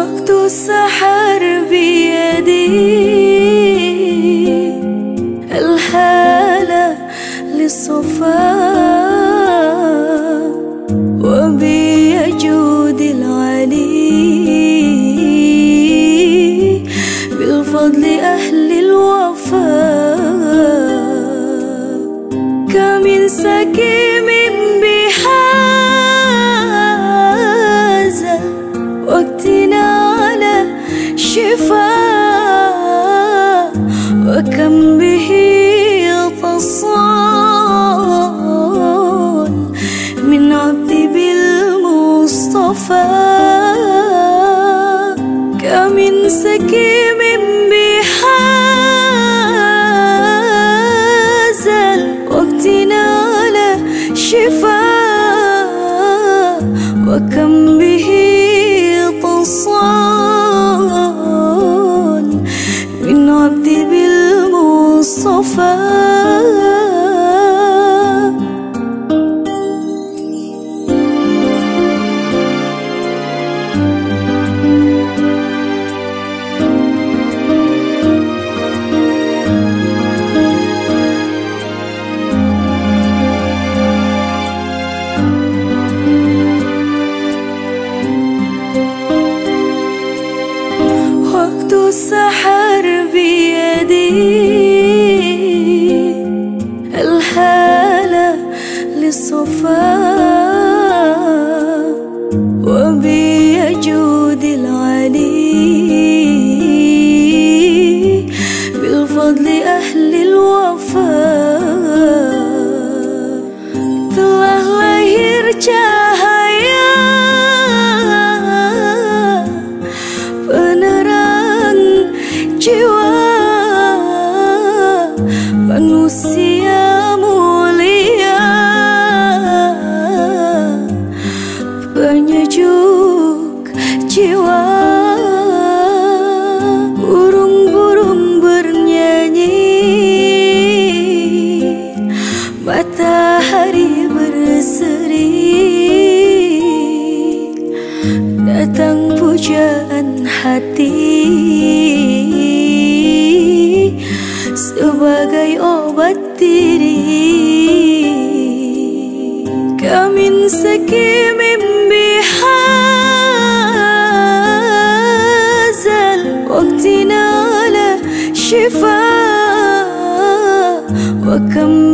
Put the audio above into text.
وقت السحر بيدي. الحالة للصفات وكم به تصان من عبد بالمصطفى كمن سكيم بهذا الوقت نال شفاء وكم السحر بيدي. الحالة للصفاء وبيجود العلي. بالفضل أهل الوفاء matahari berseri datang pujaan hati sebagai obat diri kamin sekimin bihazal وقتنا على شفاء وكم به